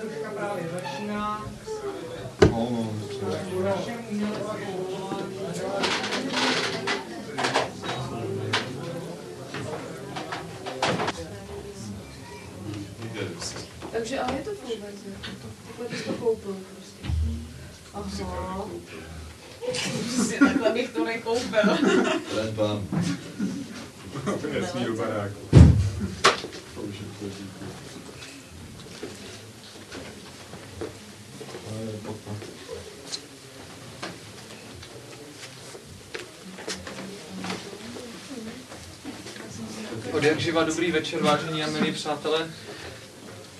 Troška právě začíná. No, no, Našem uměleckém povolání. Takže ale je to full verze. Takhle bys to koupil prostě. Aha. Přesně takhle bych to nekoupil. Ten pán. Nesmí do baráku. To už je to díky. Ale pojďme. Od jak živa dobrý večer, vážení a milí přátelé.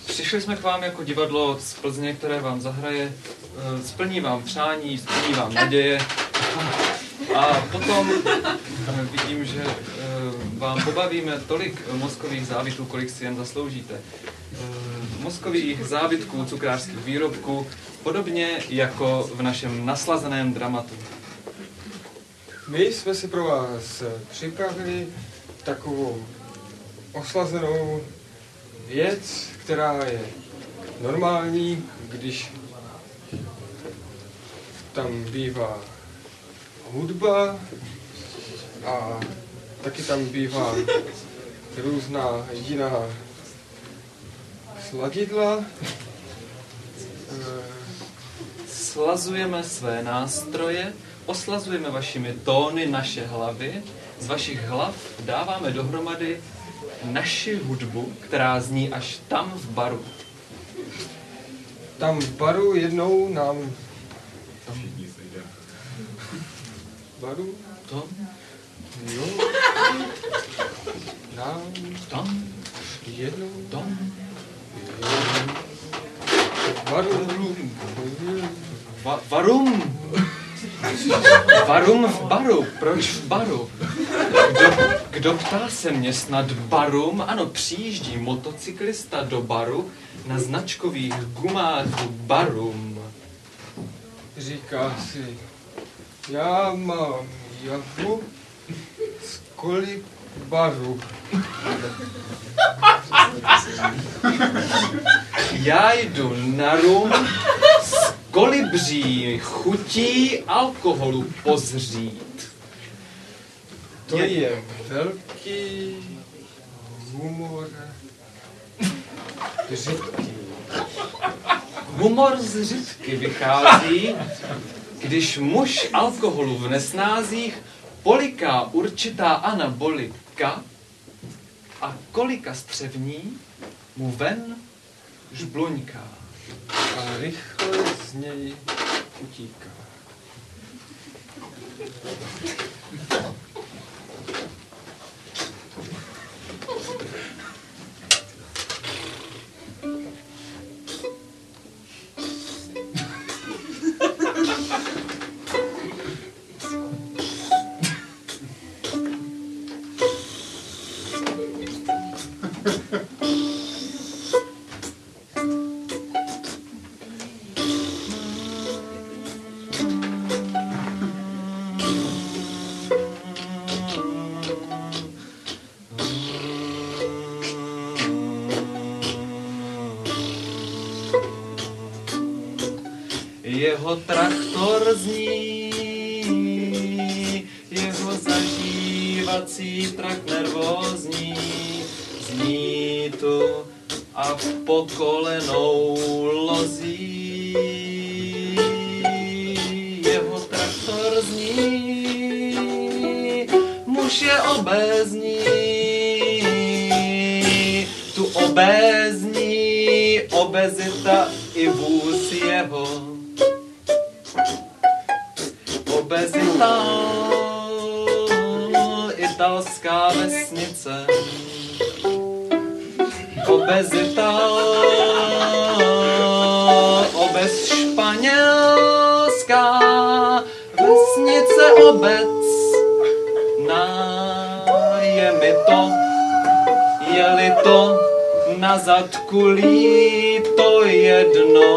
Přišli jsme k vám jako divadlo z Plzně, které vám zahraje, eh, splní vám přání, splní vám naděje. A potom eh, vidím, že eh, vám pobavíme tolik mozkových závitů, kolik si jen zasloužíte. Mozkových závitků, cukrářských výrobků, podobně jako v našem naslazeném dramatu. My jsme si pro vás připravili takovou oslazenou věc, která je normální, když tam bývá hudba a taky tam bývá různá jiná sladidla. Eh, Slazujeme své nástroje, oslazujeme vašimi tóny naše hlavy, z vašich hlav dáváme dohromady naši hudbu, která zní až tam v baru. Tam v baru jednou nám... Baru? To, Jo. Nám tam, jednou tam, baru. va, varum. Varum v baru. Proč v baru? Kdo, kdo ptá se mě snad barum? Ano, přijíždí motocyklista do baru na značkových gumách barum. Říká si, já mám javu z kolik baru. Já jdu na rum kolibří chutí alkoholu pozřít. To Je- je velký humor řidký. Humor z řitky vychází, když muž alkoholu v nesnázích poliká určitá anabolika a kolika střevní mu ven žbluňká. A rychle z něj utíká. Jeho traktor zní, jeho zažívací trak nervózní, zní tu a v pokolenou na zadku líto jedno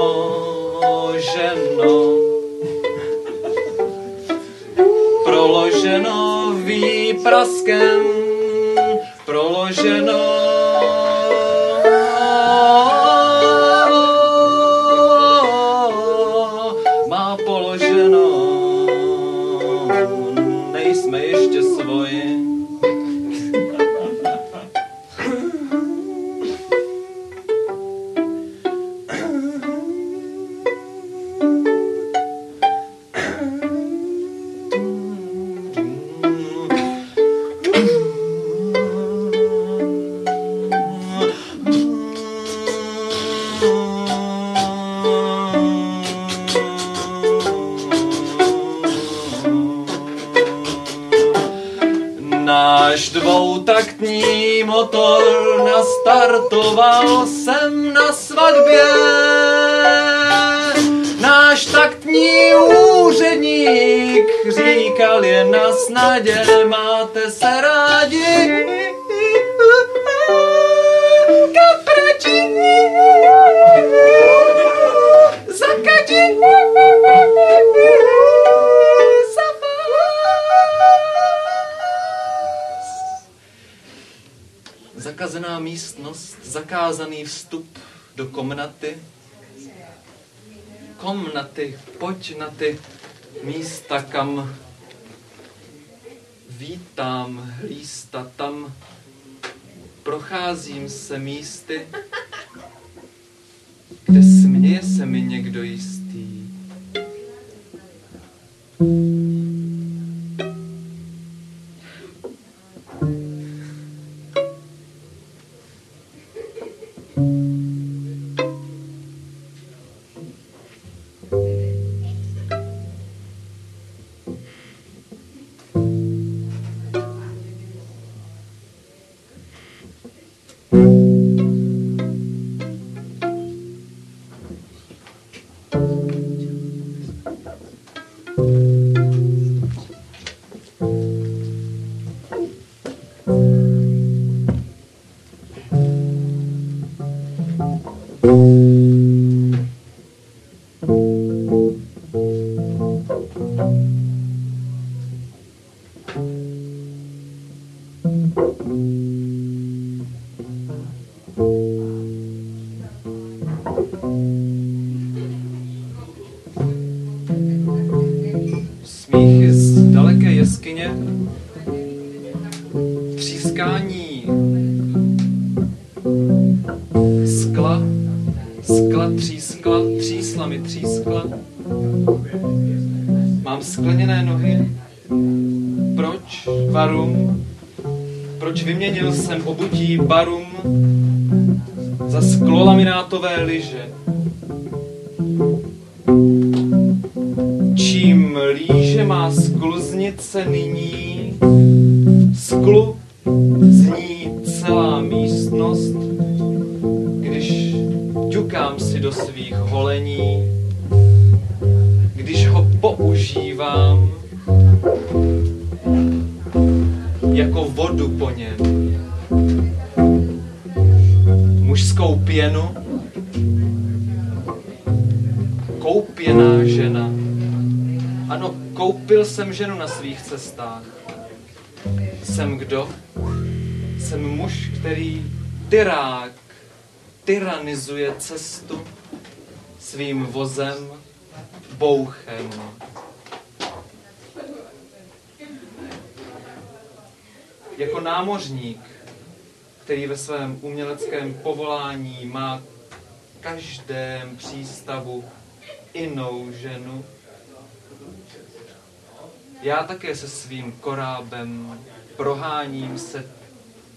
ženo. proloženo výpraskem, proloženo říkal je na snadě, máte se rádi. Kaprači, zakači, za vás. Zakazená místnost, zakázaný vstup do komnaty. Komnaty, pojď na ty místa, kam vítám lísta, tam procházím se místy, kde směje se mi někdo jistý. Skleněné nohy, proč varum, proč vyměnil jsem obutí barum za sklolaminátové lyže. Čím líže má skluznice nyní, sklu jsem ženu na svých cestách. Jsem kdo? Jsem muž, který tyrák, tyranizuje cestu svým vozem, bouchem. Jako námořník, který ve svém uměleckém povolání má každém přístavu jinou ženu, já také se svým korábem proháním se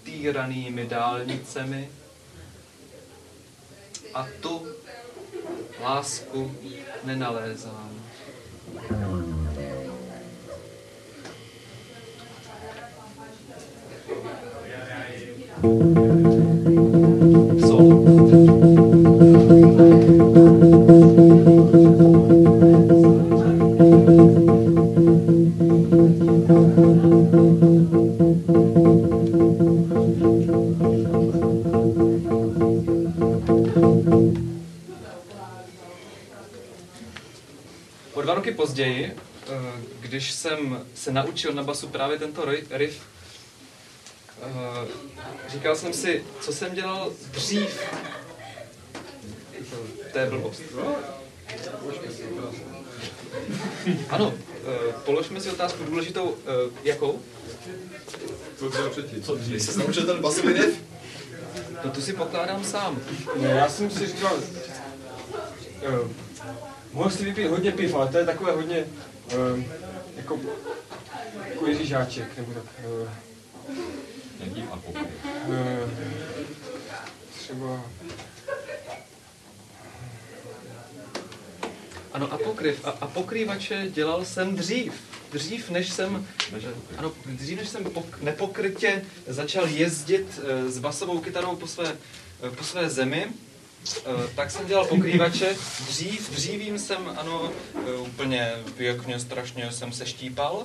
týranými dálnicemi a tu lásku nenalézám. Solo. O dva roky později, eh, když jsem se naučil na basu právě tento ri- riff, eh, říkal jsem si, co jsem dělal dřív. To je blbost. Ano, eh, položme si otázku důležitou, eh, jakou? Co dělal předtím? Co dřív? Jsi naučil ten basový riff? No tu si pokládám sám. Ne, já jsem si říkal, uh, mohl si vypít hodně piv, ale to je takové hodně, uh, jako, jako Ježíšáček, nebo tak. Uh, Jaký apokryf? uh, třeba, Ano, apokryf. A apokrývače dělal jsem dřív. dřív než jsem, ano, dřív než jsem pok, nepokrytě začal jezdit eh, s basovou kytarou po své, eh, po své zemi, tak jsem dělal pokrývače. Dřív, dřívím jsem, ano, eh, úplně pěkně, strašně jsem se štípal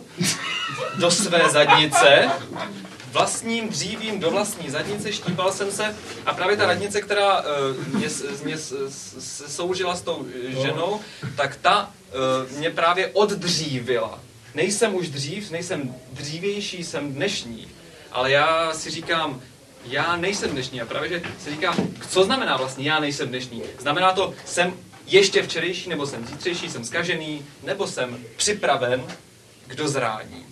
do své zadnice. Vlastním dřívím do vlastní zadnice štípal jsem se a právě ta radnice, která uh, mě, mě soužila s tou eh, ženou, tak ta mě právě oddřívila. Nejsem už dřív, nejsem dřívější, jsem dnešní. Ale já si říkám, já nejsem dnešní a právě, že si říkám, co znamená vlastně já nejsem dnešní? Znamená to, jsem ještě včerejší, nebo jsem zítřejší, jsem skažený, nebo jsem připraven k dozrání.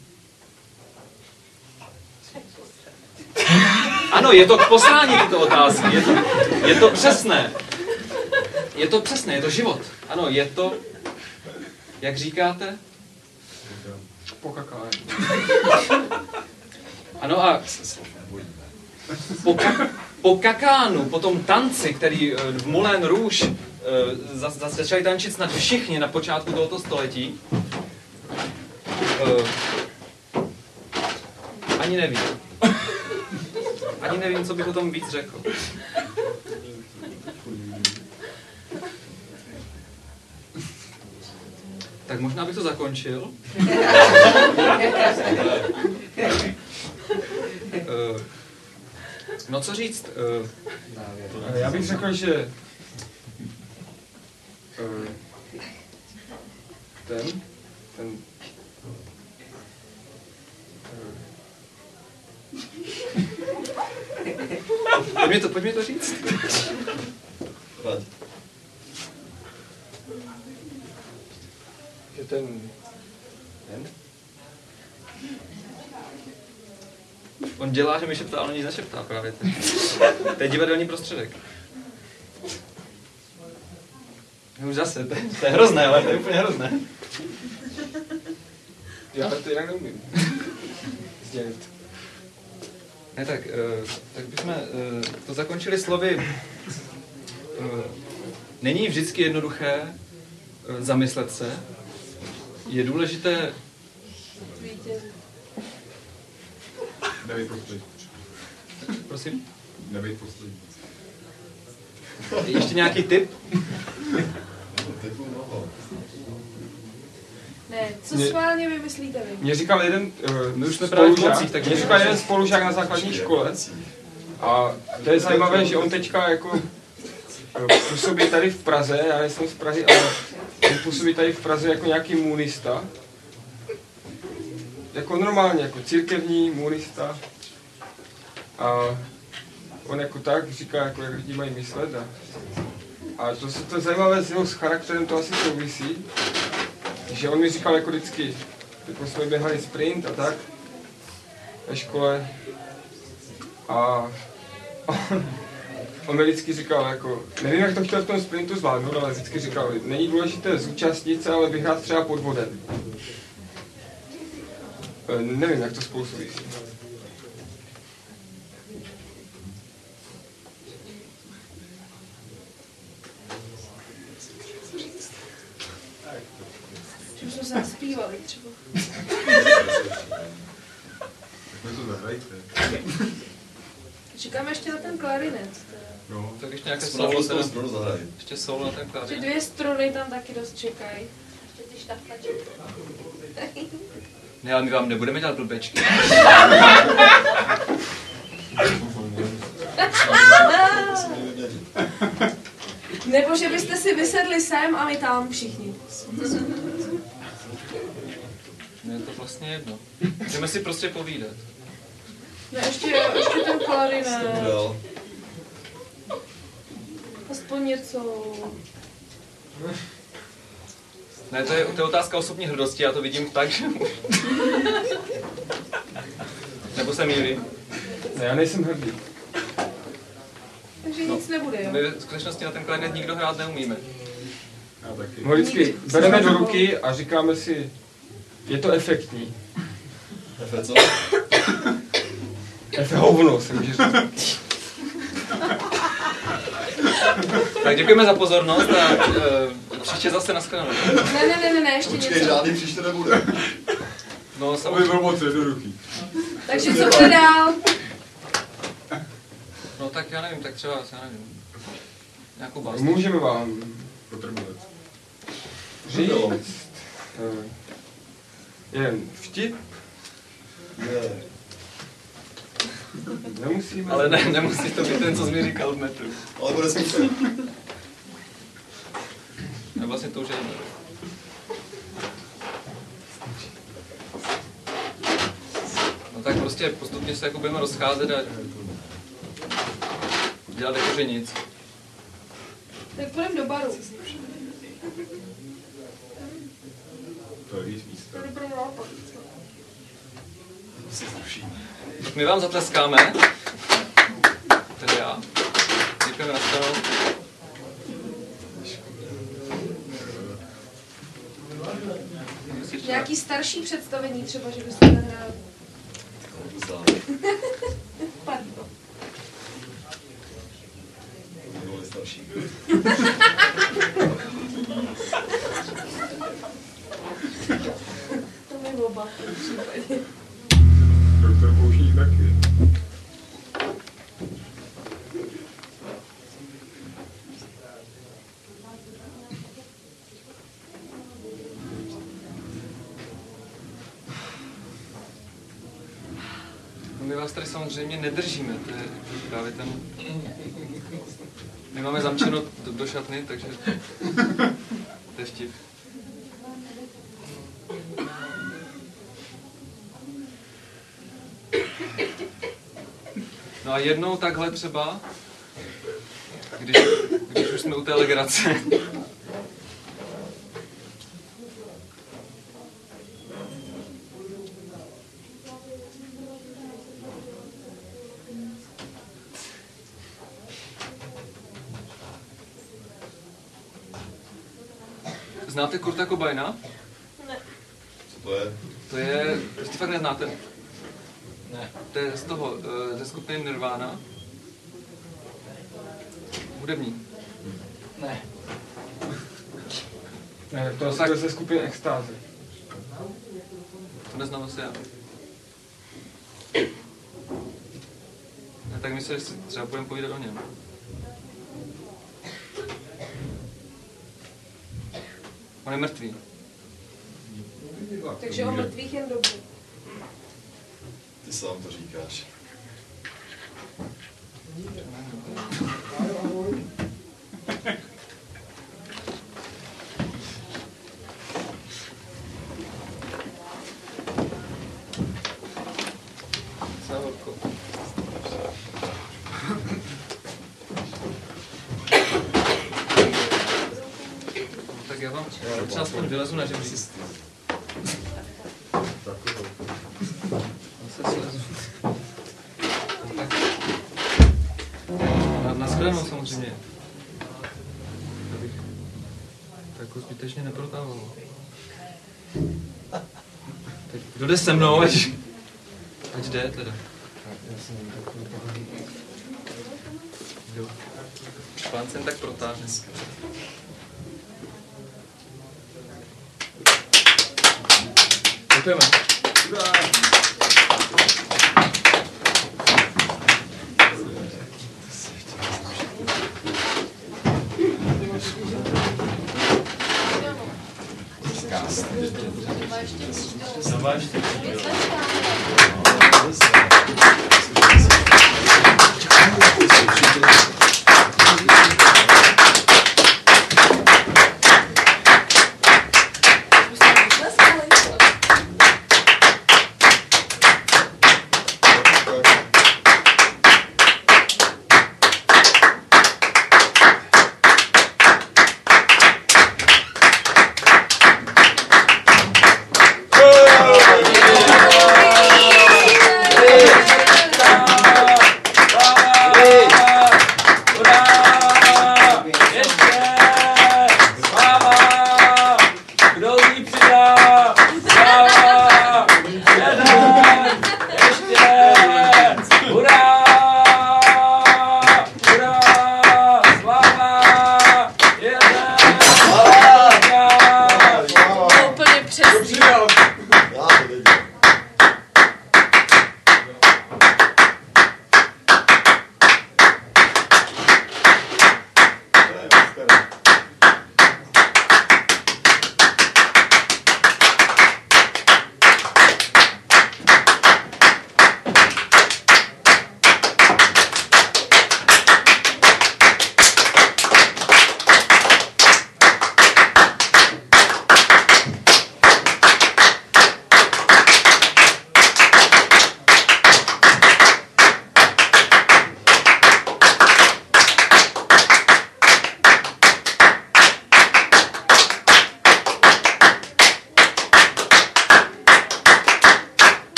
Ano, je to k poslání tyto otázky, je to, je to přesné. Je to přesné, je to život. Ano, je to, jak říkáte? Pokakání. Ano a po, ka- po kakánu, po tom tanci, který eh, v Moulin Rouge eh, za- za- začali tančit snad všichni na počátku tohoto století, eh, ani nevím. Ani nevím, co bych o tom víc řekl. Tak možná bych to zakončil. Eh, No co říct? eh, Eh, Já bych řekl, že eh, ten, ten Pojď mi to, pojď mi to říct. Že ten, ten, On dělá, že mi šeptá, ale nic nešeptá právě teď. To je divadelní prostředek. Už zase, to je, to je hrozné, ale to je úplně hrozné. já to jinak neumím. Sdělit. Ne, tak, uh, tak bychom uh, to zakončili slovy. Uh, není vždycky jednoduché uh, zamyslet se. Je důležité Nebejt poslední. Prosím? Nebejt poslední. Ještě nějaký tip? Typu mnoho. Ne, co Mě- schválně vymyslíte vy? Mě říkal jeden uh, My už jsme právě v takže mě říkal jeden spolužák na základní škole a to je zajímavé, že on teďka jako eh, působí tady v Praze, já nejsem z Prahy, ale on působí tady v Praze jako nějaký munista. Jako normálně, jako církevní munista. A on jako tak říká, jako jak lidi mají myslet. A, a to, se- to zajímavé s jeho s charakterem, to asi souvisí. Že on mi říkal jako vždycky, jako jsme běhali sprint a tak ve škole. A on, on mi vždycky říkal, jako, nevím, jak to chtěl v tom sprintu zvládnout, ale vždycky říkal, není důležité zúčastnit se, ale vyhrát třeba podvodem. E, nevím, jak to spolu souvisí. Už jsme se naspívali třeba. Tak mi to zahrajte. Čekáme ještě na ten klarinet. No. Tak ještě nějaké solo, teda, stranu zahraj. ještě solo na ten Že klávě. dvě struny tam taky dost čekají. Ještě ty štaflačky. Ne, ale my vám nebudeme dělat blbečky. Nebo že byste si vysedli sem a my tam všichni. Mně je to vlastně jedno. Chceme si prostě povídat. No ještě, ještě ten klarinet. Aspoň něco. Ne, to je, to je otázka osobní hrdosti, já to vidím tak, že... Nebo se mýlím. Ne, já nejsem hrdý. Takže nic nebude, jo? My v skutečnosti na ten klarinet nikdo hrát neumíme. Já taky. My ho vždycky bereme do ruky a říkáme si, je to efektní. Efe, co? Efe hovno, se může říct. Tak děkujeme za pozornost a uh, příště zase nashledanou. Ne, ne, ne, ne, ne ještě Počkej, něco. žádný příště nebude. No, Aby samozřejmě. byl moc jednoduchý. Takže co bude dál? No tak já nevím, tak třeba, já nevím. Nějakou básničku. Můžeme vám Potrmlet. říct eh, jen vtip. Ne. Nemusíme. Ale ne, nemusí to být ten, co jsi mi říkal v metru. Ale bude smutné. Ne, vlastně to už je jedno. No tak prostě postupně se jako budeme rozcházet a dělat jako že nic. Tak půjdeme do baru. To je víc místa. Tak my vám zatleskáme. Tedy já. Děkujeme na stranu. Nějaký starší představení třeba, že byste nahráli. Pardon. To mi oba v tom případě. Doktor taky. Samozřejmě nedržíme, to je právě ten... My máme zamčeno do, do šatny, takže to je vtip. No a jednou takhle třeba, když, když už jsme u té legrace, znáte Kurta Cobaina? Co to je? To je, prostě fakt neznáte. Ne. To je z toho, eh, ze skupiny Nirvana. Hudební. Ne. Ne, to asi byl ze skupiny Extáze. To neznám asi já. Ne, tak my se třeba budeme povídat o něm. On je mrtvý. Takže o mrtvých jen dobře. Ty sám to říkáš. Celá horko. Tak já vám aspoň vylezu na. Tak. Na, na shledanou samozřejmě. To jako zbytečně neprotával. Tak kdo jde se mnou, ať, ať jde teda. Jo. Pán jsem tak Успеме. За вашите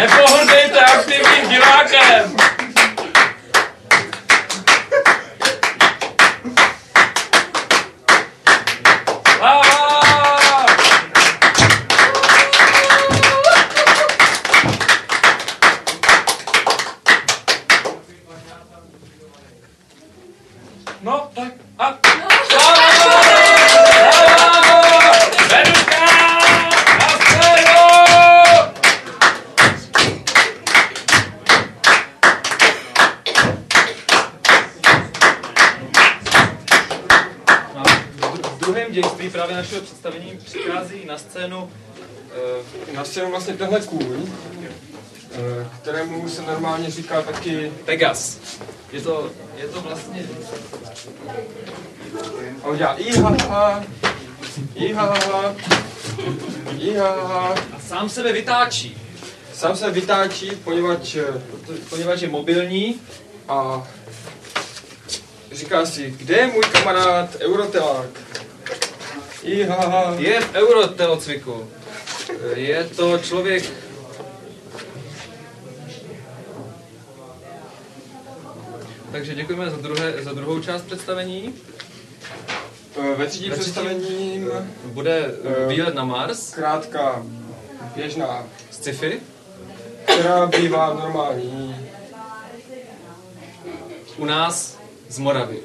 Nepohrdejte aktivním divákem! Vlastně tenhle kůň, eh, kterému se normálně říká taky... Pegas. Je to, je to vlastně... A on dělá ihaha, ihaha, ihaha. A sám sebe vytáčí, Sám se vytáčí, poněvadž eh, poněvadž je mobilní. a říká si, kde je můj kamarád Eurotelák? Ihaha. Je v eurotelocviku. Je to člověk... Takže děkujeme za, druhé, za druhou část představení. Eh, Ve třetím- představením Bude Eh, výlet na Mars, zkrátka běžná, sci-fi. která bývá normální. u nás z Moravy.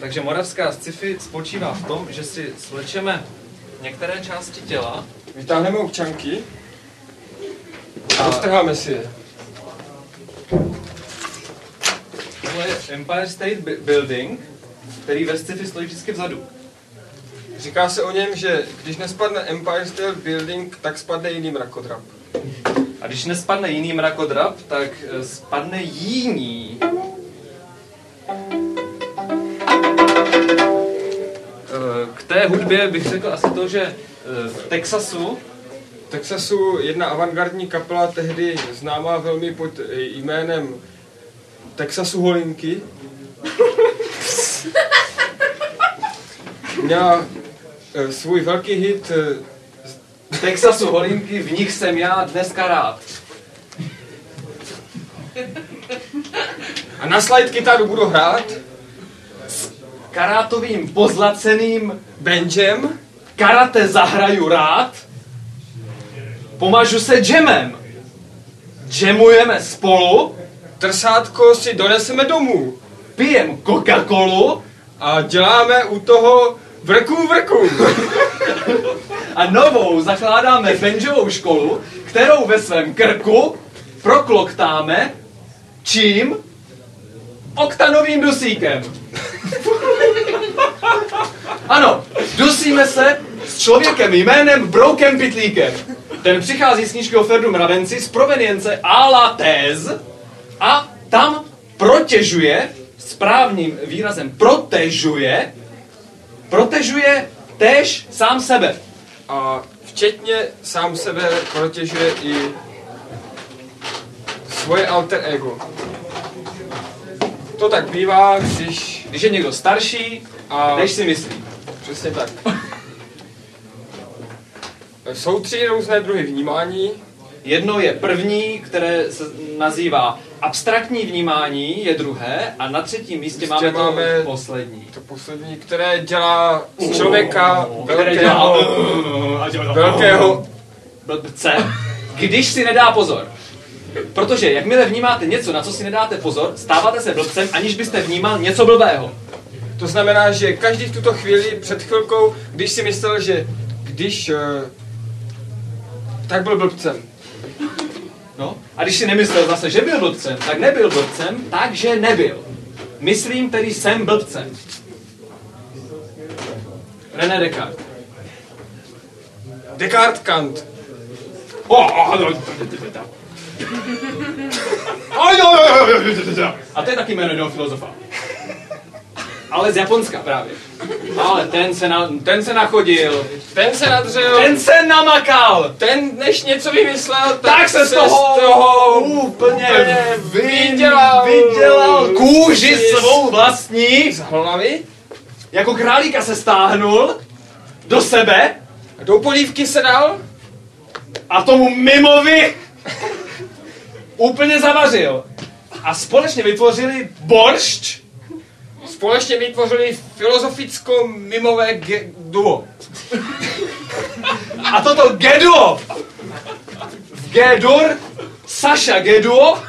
Takže moravská sci-fi spočívá v tom, že si slečeme některé části těla Vytáhneme občanky a roztrháme si je. Tohle je Empire State Building, který ve sci-fi stojí vždycky vzadu. Říká se o něm, že když nespadne Empire State Building, tak spadne jiný mrakodrap. A když nespadne jiný mrakodrap, tak eh, spadne jiný. Té hudbě bych řekl asi to, že eh, v Texasu V Texasu jedna avantgardní kapela, tehdy známá velmi pod eh, jménem Texasu Holinky, měla eh, svůj velký hit Texasu holinky, v nich jsem já dneska rád. a na slide kytaru budu hrát Karátovým pozlaceným Benjem karate zahraju rád, pomažu se džemem. Džemujeme spolu, trsátko si doneseme domů pijem Coca-Colu a děláme u toho vrku vrku. a novou zakládáme benžovou školu, kterou ve svém krku prokloktáme čím? Oktanovým dusíkem. Ano, dusíme se s člověkem jménem Broken Pitlíkem. Ten přichází z knížky o Ferdu Mravenci z provenience a la thèse a tam protěžuje, správným výrazem protežuje, protežuje též sám sebe. A včetně sám sebe protěžuje i svoje alter ego. To tak bývá, když... Když je někdo starší, A než si myslí. Přesně tak. Jsou tři různé druhy vnímání. Jedno je první, které se nazývá abstraktní vnímání, je druhé a na třetím místě Místě máme to máme- poslední. To poslední, které dělá z člověka Které dělá velkého, velkého blbce, když si nedá pozor. Protože jakmile vnímáte něco, na co si nedáte pozor, stáváte se blbcem, aniž byste vnímal něco blbého. To znamená, že každý v tuto chvíli před chvilkou, když si myslel, že když... eh, tak byl blbcem. No? A když si nemyslel zase, že byl blbcem, tak nebyl blbcem, takže nebyl. Myslím tedy jsem blbcem. René Descartes. Descartes Kant. A to je taky jméno jednoho filozofa. Ale z Japonska právě. Ale ten se, na, ten se nachodil, Ten se nadřel, ten, se namakal, ten než něco vymyslel, tak se z toho, z toho úplně vydělal. vydělal kůži svou vlastní. z hlavy. Jako králíka se stáhnul do sebe A do polívky se dal a tomu mimovi úplně zavařil. A společně vytvořili boršč, Společně vytvořili filozoficko-mimové ge- duo. A toto Geduo, Gedur, Saša Geduo, eh,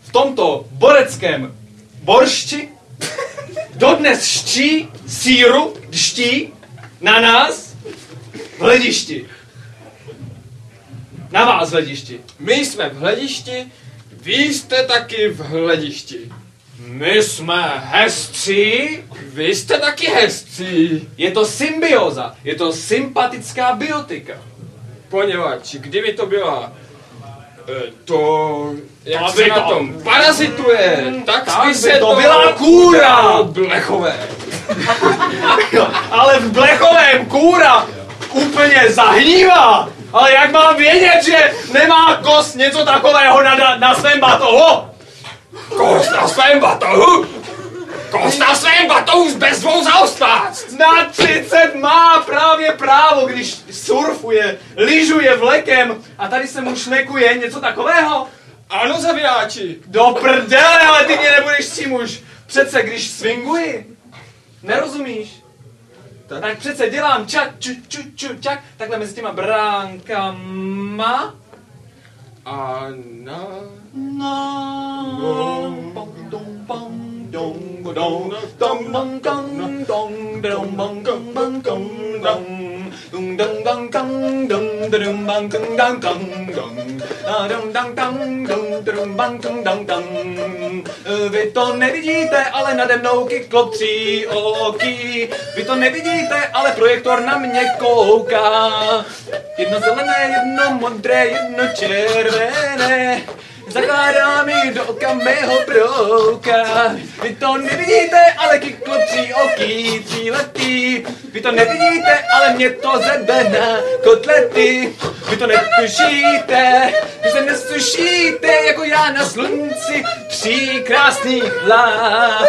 v tomto boreckém boršči dodnes ští síru, ští na nás v hledišti. Na vás v hledišti. My jsme v hledišti, vy jste taky v hledišti. My jsme hezcí, Vy jste taky hezcí, je to symbioza, je to sympatická biotika. poněvadž kdyby to byla eh, to, jak To se by na to- tom parazituje, tak, tak by se to byla kůra. blechové. Ale v blechovém kůra úplně zahnívá. Ale jak mám vědět, že nemá kost něco takového na, na svém batohu? Kost na svém batohu! Kost na svém batohu s bezvou zaostát! Na 30 má právě právo, když surfuje, lyžuje vlekem a tady se mu šnekuje něco takového? Ano, zavináči, Do prdele, ale ty mě nebudeš s tím už. Přece, když swinguji, nerozumíš? Tak. Tak přece dělám čak, ču, ču, ču, čak, takhle mezi těma bránkama. a na... No. Pom, dom, pom, dom, go, dom, dom, dom, dom, dom, dom, bom, dom, bom, dom, dom. Dum, dum, dum, dum, dum, bang, dum, dum, dum, dum. A, dum, dum, dum, dum, dum, bang, dum, dum, dum. Eh, Vy to nevidíte, ale nade mnou kyklopří oky. Vy to nevidíte, ale projektor na mě kouká. Jedno zelené, jedno modré, jedno červené. Zakládá mi do oka mého brouka. Vy to nevidíte, ale kyklopří oký tříletý. Vy to nevidíte, ale mě to zebe na kotlety. Vy to netušíte, vy se nesušíte jako já na slunci tří krásných hlav.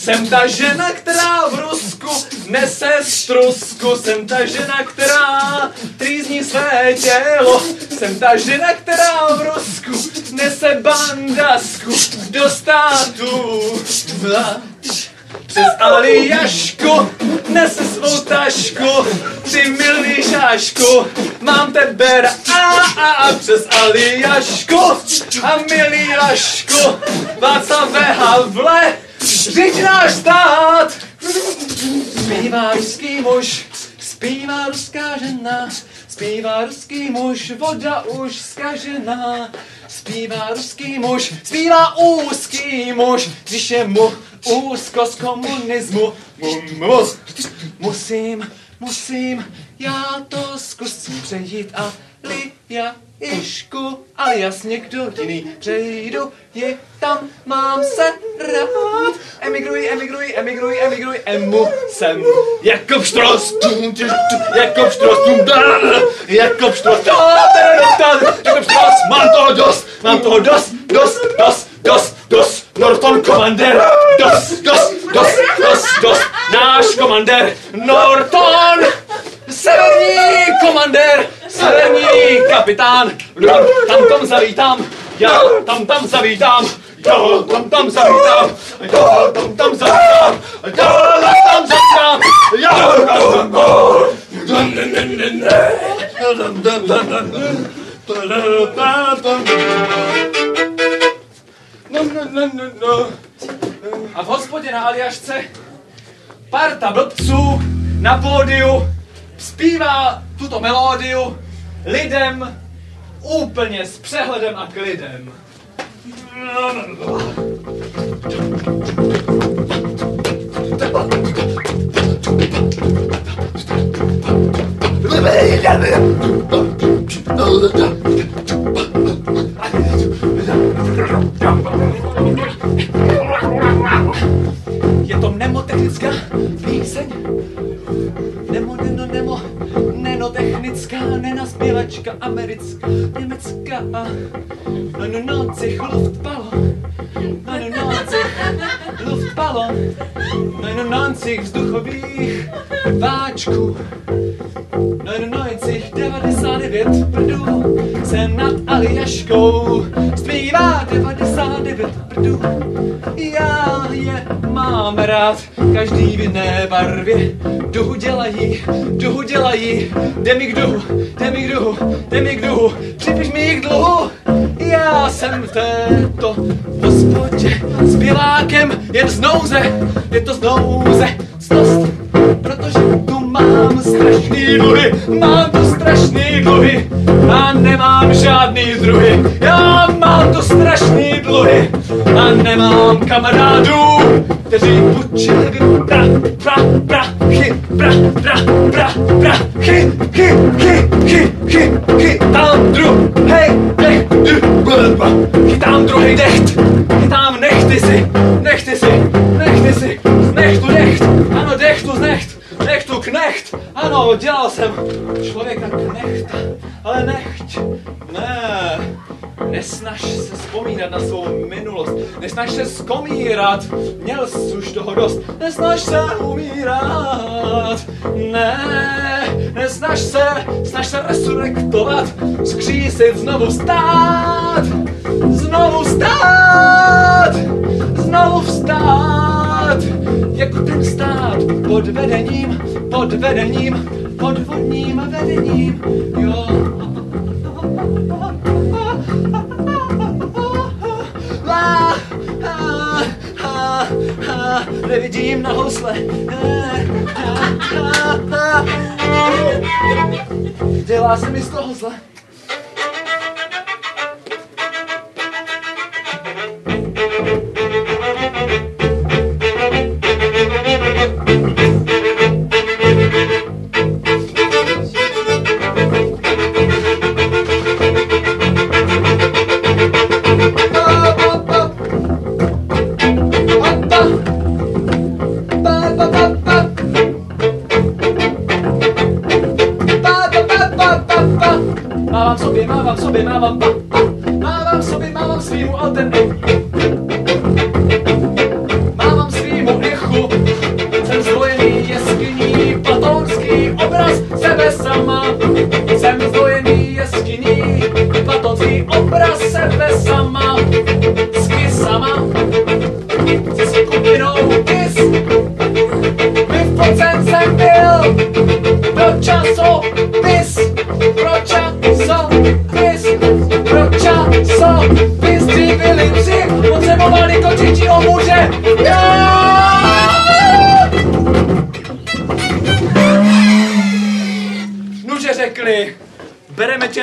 Jsem ta žena, která v Rusku nese strusku. Jsem ta žena, která trýzní své tělo. Jsem ta žena, která v Rusku nese bandasku do státu. Přes Alijašku nese svou tašku, ty milý žášku, mám tebe a, a, a přes Alijašku a milý Lašku, Václave Havle, říď náš stát. Zpívá ruský muž, zpívá ruská žena, zpívá ruský muž, voda už zkažená. Zpívá ruský muž, zpívá úzký muž, když je mu úzko z komunismu. Mu- mu- Musím, musím, já to zkusím přejít a Lia Išku, alias někdo jiný, přejdu ji tam, mám se rád. Emigruj, emigruj, emigruj, emigruj, emu sem. Jakob Štros, tum, tum, tum, Jakob Štros, tum, da, Jakob Štros, da, da, da, da, Jakob Štros, mám toho dost, mám toho dost, dost, dost, dost, dost, Norton Commander, dost, dost, dost, dost, dost, náš komandér, Norton, severní komandér, severní kapitán, tam tam zavítám, já tam tam zavítám, já tam tam zavítám, já tam tam zavítám, já tam zavítám, já tam no. A v hospodě na Aljašce parta blbců na pódiu zpívá tuto melódiu lidem úplně s přehledem a klidem. Je to Nemotechnická píseň. Nemo, neno, nemo, nenotechnická, nenaspěvačka, americká, německá. Ano, noci chluft palo, na no, noci luftballon, no nocích vzduchových váčků. Na no nocích 99 prdů se nad Aljaškou zpívá 99 prdů. Já je mám rád, každý v jiné barvě. Duhu dělají, duhu dělají, jde mi k duhu, jde mi k duhu, jde mi k duhu, připiš mi k dluhu. Já jsem v této hospodě s Bilákem jen z nouze, je to z nouze, stost, protože tu mám strašný dluhy, mám tu strašný dluhy a nemám žádný druhy. Já mám tu strašný dluhy a nemám kamarádů, kteří půjčili by pra, pra, pra, chy, pra, pra, pra, pra, druhej decht, chytám nechty si, nechty si, nechty si, nechtu decht, ano dechtu z necht, nechtu knecht, ano, dělal jsem člověka knechta, ale nechť, ne, Nesnaž se vzpomínat na svou minulost, nesnaž se skomírat, měl jsi už toho dost, nesnaž se umírat, ne, nesnaž se, snaž se resurrektovat, zkřísit, znovu stát, znovu stát, znovu vstát, jako ten stát pod vedením, pod vedením, podvodním vedením, jo. Nevidím na housle. Dělá se mi z toho zle.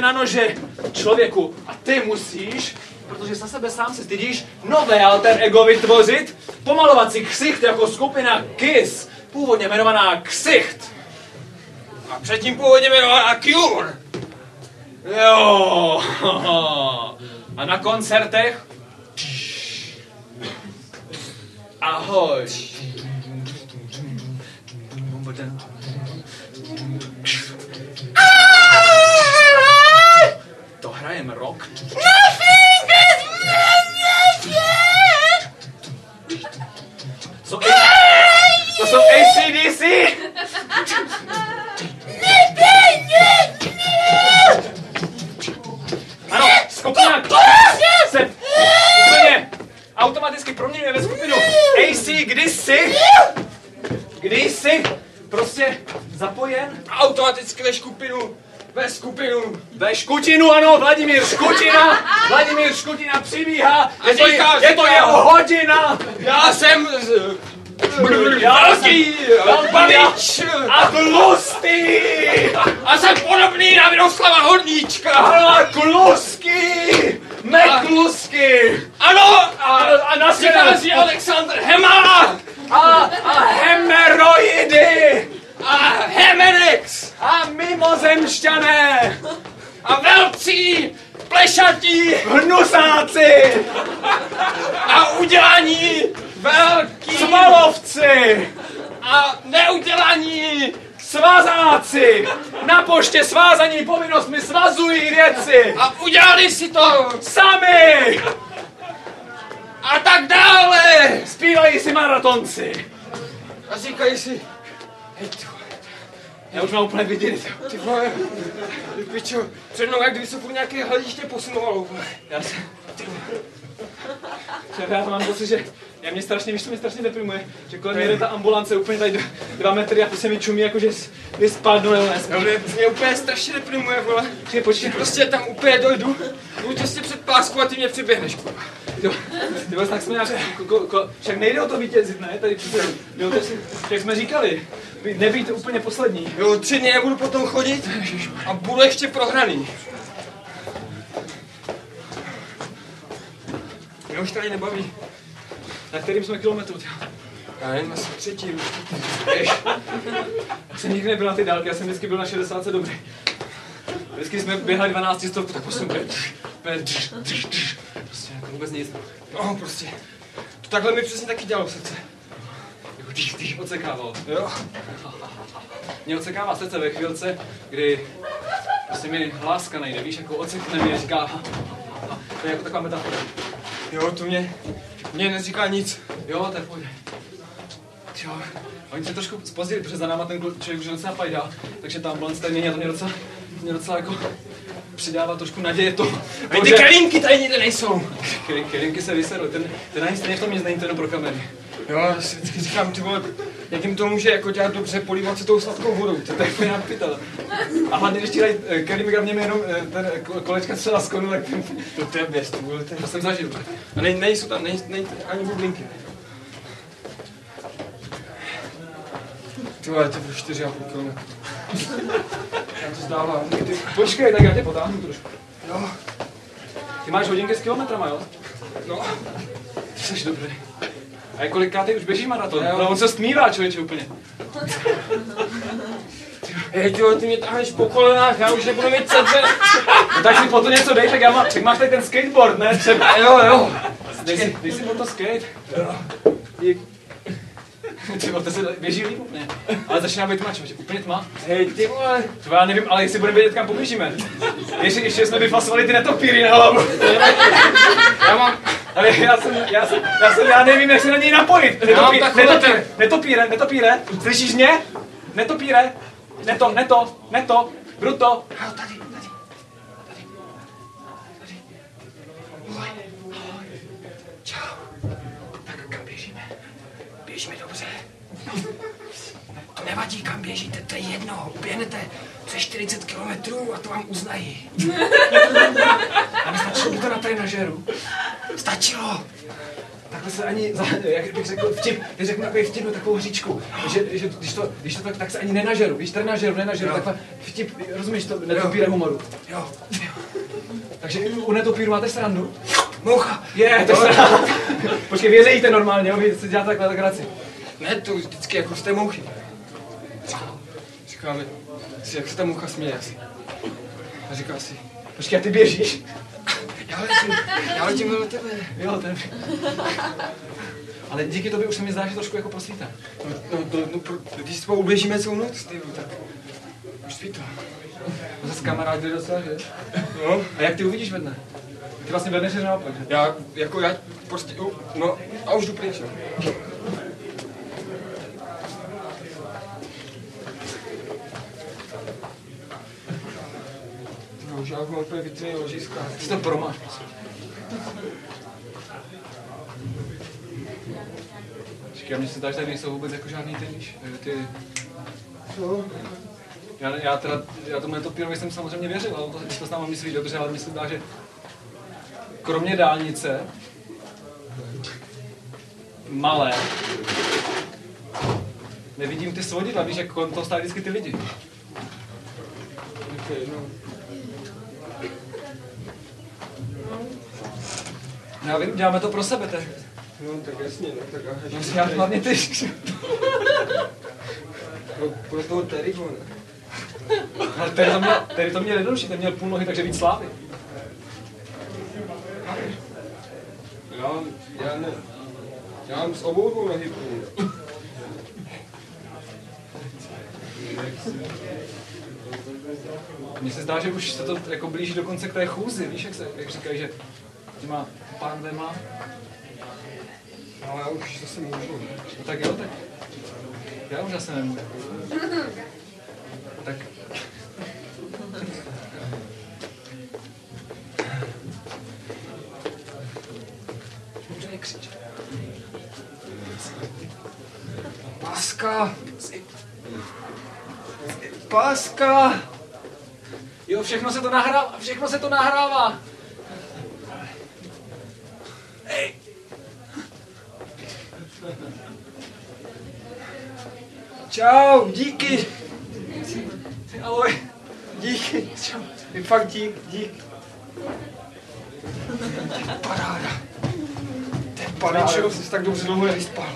Na nože Člověku A ty musíš Protože za sebe sám se stydíš nové alter ego vytvořit, pomalovat si ksicht jako skupina KISS, původně jmenovaná Ksicht. A předtím původně jmenovaná Cure. Jo. A na koncertech? Ahoj. Co, to jsou ACDC? Ano, skupina se úplně automaticky proměňuje ve skupinu AC kdysi prostě zapojen Automaticky ve skupinu, ve skupinu. ve Škutinu, ano, Vladimír Škutina, Vladimír Škutina přibíhá, je to, říká, je to jeho hodina, Já jsem Velký babič a tlustý, a jsem podobný na Miroslava Horníčka. a klusky, meklusky, Ano, a, a na přichází Alexandr Hema a, a hemeroidy, a Hemenex a mimozemšťané, a velcí plešatí hnusáci, a udělaní velký svalovci, a neudělaní Svazáci! Na poště svázaní povinnostmi svazují věci! A udělali si to! Sami! A tak dále! Zpívají si maratonci! A říkají si, hej vole, Já už mám úplně vidět. ty vole, ty pičo, před mnou jak kdyby se po nějaké hlediště posunovalo, vole. Já se... Šéfe, já mám pocit, že já mě strašně, víš, co mě strašně deprimuje, že kolem mě jde ta ambulance úplně tady dva metry a to se mi čumí, jako že že spadnu nebo ne. Mě, mě úplně strašně deprimuje, vole. Počkej, počkej, Prostě tam úplně dojdu, jdu těsně před pásku a ty mě přiběhneš, kurva. Ty vole, tak jsme nějak, ko, ko, však nejde o to vítězit, ne? Tady přece, jo, to si, jak jsme říkali, být- nebýt úplně poslední. Jo, tři dny nebudu potom chodit a budu ještě prohraný. Mě už tady nebaví. Na kterým jsme kilometru, tyjo? Já nevím, asi třetí. Já jsem nikdy nebyl na ty dálky, já jsem vždycky byl na 60 dobrý. Vždycky jsme běhali 12 stovku, tak 8 Prostě jako vůbec nic. No, prostě. To takhle mi přesně taky dělalo srdce. Jako když, když odsekával. Jo. Mě odsekává srdce ve chvílce, kdy prostě mi hláska nejde, víš, jako odsekne mě říká, to je jako taková metafora. Jo, to mě, mě neříká nic. Jo, to je v pohodě. Jo, oni se trošku spozdili, protože za náma ten člověk už docela pajdá, takže ta ambulance tady a to mě docela, mě docela jako přidává trošku naděje to, A ty kelímky tady nikde nejsou. Ke- Kelinky se vysedl, ten, ten ani stejně v tom nic není, to jenom pro kamery. Jo, já si vždycky říkám, ty vole, jak jim to může jako dělat dobře, polívat se tou sladkou vodou. To je úplně na pytel. A hlavně, když ti dají eh, Kelly v mě jenom eh, ten ko- kolečka třeba z konu, tak To, to je běst, to to jsem zažil. A nej, nejsou tam, nej, nej, ani bublinky. Ty vole, to bylo 4,5 km. Já to zdávám. Ty, Počkej, tak já tě potáhnu trošku. no, Ty máš hodinky s kilometrama, jo? no. Ty jsi dobrý. A jak kolikátý už běžíš maraton? Jo. No on se stmívá, člověče, úplně. Hej, ty ty mě táhneš po kolenách, já už nebudu mít srdce. No tak si po to něco dej, tak já mám, tak máš tady ten skateboard, ne? Třeba. Jo, jo. Dej si, dej si po to skate. Dík. Ty to se běží líp úplně. Ale začíná být tma, člověče, úplně tma. Hej, ty vole. To já nevím, ale jestli budeme vědět, kam poběžíme. Ještě, ještě jsme vyfasovali ty netopíry na hlavu. Já mám, Ale já jsem, já jsem, já jsem, já nevím, jak se na něj napojit. Netopí, takové netopíre, netopíre, netopíre, slyšíš mě? Netopíre, neto, neto, neto, bruto. Jo, tady, tady. Čau. Tak kam běžíme? Běžíme dobře. To nevadí, kam běžíte, to je jedno. Uběhnete přes 40 kilometrů a to vám uznají. A nestačilo to na trenažéru. Stačilo. Takhle se ani, jak bych řekl vtip, když řeknu takový vtip, no, takovou hříčku, že, že když, to, když to tak, tak se ani nenažeru, víš, trenažeru, nenažeru, Jo. takhle vtip, rozumíš to, netopíre humoru. Jo. Takže u netopíru máte srandu? Moucha. Je, to je sranda. Počkej, věřejíte normálně, jo, vy si děláte takhle legraci. Ne, to vždycky jako z té mouchy. Říkáme, si, jak se ta moucha směje asi. A říká si, Počkej, a ty běžíš? já letím, já letím vedle tebe. Jo, ten... Ale díky tobě už se mi zdá, že trošku jako prosvítá. No, no, to, no, pro, když spolu uběžíme celou noc, ty, tak už svítá. Zase kamarád jde docela, že? No, A jak ty uvidíš ve dne? Ty vlastně ve dne, naopak, že? já, jako já prostě, no, a už jdu pryč, jo. Už mám úplně vytřený ložiska. Ty si to promáš, a mně se že tady nejsou vůbec jako žádný ty, eh, ty... Já, já teda, já tomu netopírovi jsem samozřejmě věřil, ale to, to s náma myslí dobře, ale se zdá, že kromě dálnice, malé, nevidím ty svodidla, víš, jak kolem toho stály vždycky ty lidi. Okay, no. Já vím, děláme to pro sebe, tak. no, tak jasně, no, tak aha, No, já hlavně ty. pro, pro toho Terryho, ne? Ale tady to měl, tady to měl jednodušší, ten měl půl nohy, takže víc slávy. Já, já ne. Já mám s obou dvou nohy půl. Mně se zdá, že už se to jako blíží dokonce k té chůzi, víš, jak, se, jak říkají, že těma pánvema. Ale já už zase můžu. No tak jo, tak já už zase nemůžu. Tak. Páska! Páska! Jo, všechno se to nahrává, všechno se to nahrává. Čau, díky! Ahoj. Díky, čau. Fakt dík, dík. Paráda. To je paráda, jsi tak dobře dlouho nevyspal.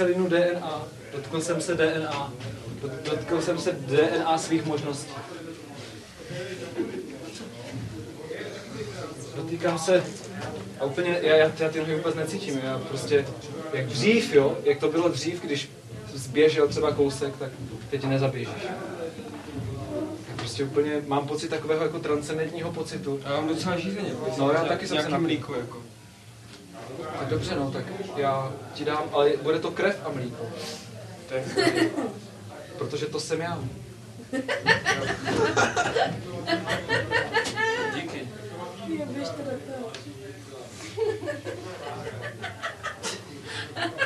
Kyselinu DNA. Dotkl jsem se DNA. Dot- Dotkl jsem se DNA svých možností. Dotýkám se a úplně, já, já, já ty nohy vůbec necítím, já prostě, jak dřív, jo, jak to bylo dřív, když zběžel třeba kousek, tak teď nezaběžíš. Tak prostě úplně mám pocit takového jako transcendentního pocitu, Já mám docela žízeně. No, já taky jsem se napil. mlíko, jako. Tak dobře, no, tak já ti dám, ale bude to krev a mlíko. To je Protože to jsem já. Díky.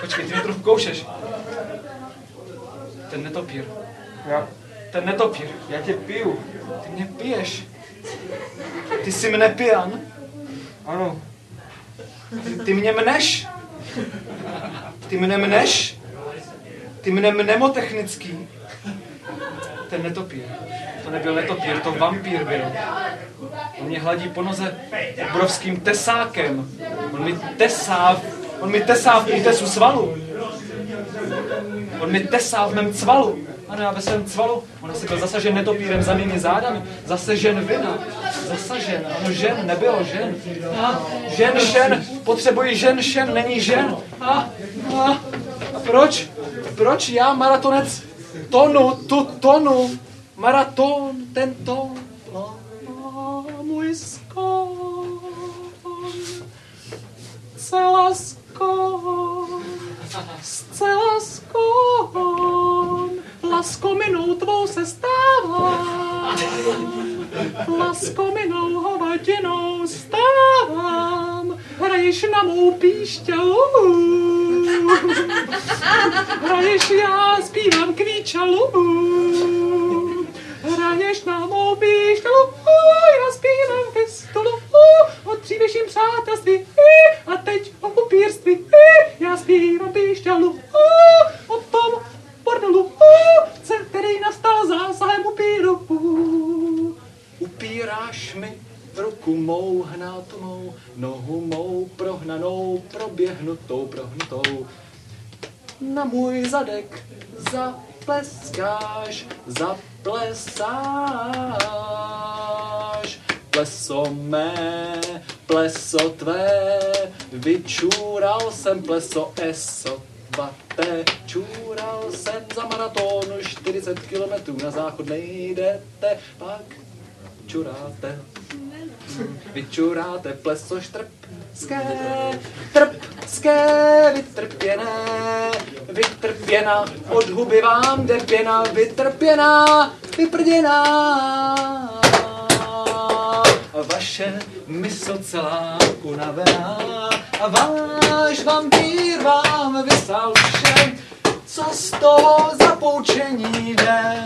Počkej, ty mě trochu koušeš. Ten netopír. Já, Ten netopír. já tě piju. Ty mě piješ. Ty jsi mne pijan. Ano. Ty, mě mneš. Ty mne mneš. Ty mne mnemotechnický. Ten netopír. To nebyl netopír, to vampír byl. On mě hladí po noze obrovským tesákem. On mi tesá, on mi tesá v útesu svalu. On mi tesá v mém cvalu. Ano, já ve svém cvalu. On asi byl zasažen netopírem za mými zádami. Zasažen vina. Zasažen. Ano, žen, nebylo žen. A, žen, šen. Potřebuji žen, šen, není žen. A, a, a proč? Proč já, maratonec, tonu, tu tonu, maraton, ten ton, a můj skon, celá skon, zcela skon, laskominou tvou se stávám, laskominou hovadinou stávám, hraješ na mou píšťalu, hraješ já zpívám kvíčalu, hraješ na mou píšťalu, já zpívám fistulu, od dřívějším přátelství, a teď o upírství, já zpívám píšťalu, o tom bordelu, který nastal zásahem upíru. Upíráš mi ruku mou hnátomou, nohu mou prohnanou, proběhnutou, prohnutou. Na můj zadek zapleskáš, zaplesáš. Pleso mé, pleso tvé, vyčůral jsem pleso eso vaté. Čůral jsem za maratonu 40 kilometrů, na záchod nejdete, pak čuráte. Vyčuráte pleso štrpské, trpské, vytrpěné, vytrpěna, od huby vám jde pěna, vytrpěná, vyprděná. Vaše mysl celá unavená a váš vampír vám vysal vše, co z toho zapoučení jde.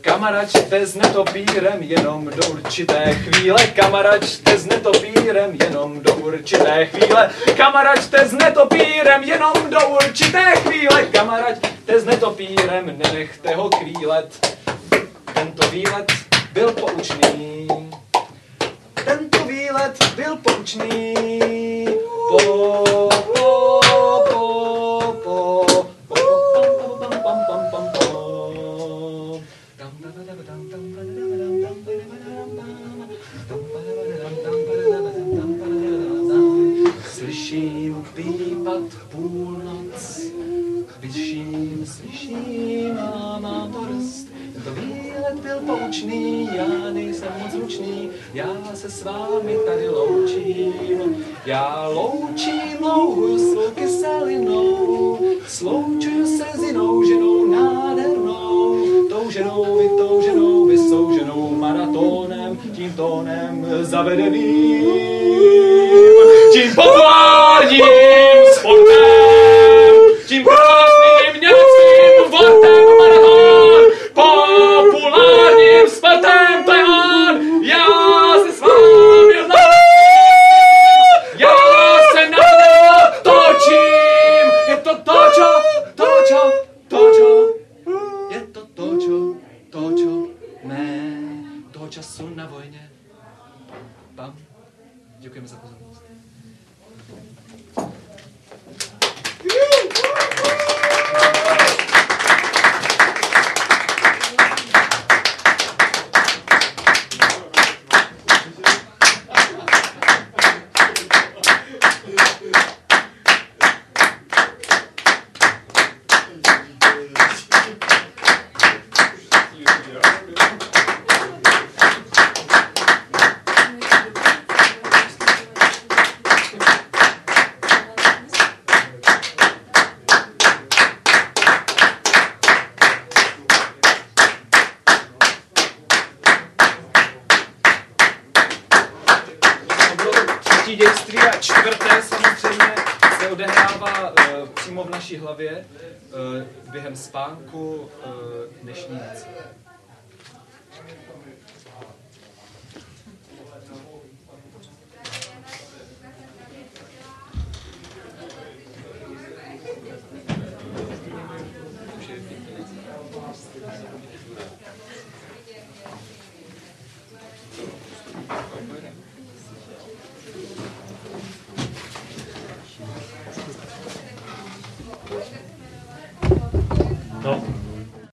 Kamaračte s netopírem jenom do určité chvíle, kamaračte s netopírem jenom do určité chvíle, kamaračte s netopírem jenom do určité chvíle, kamaračte s netopírem, nenechte ho kvílet. Tento výlet byl poučný. Výlet byl poučný. Po, po, po, po, po. Slyším pípat půlnoc, Slyším, slyším a mám to dost. Tento výlet byl poučný, já nejsem moc zručný, já se s vámi tady loučím. Já loučím louhu s kyselinou, sloučuju se s jinou ženou nádhernou. Tou ženou, vy tou ženou, vy sou ženou maratónem, tím tónem zavedeným, tím potvárním Děkujeme za pozornost.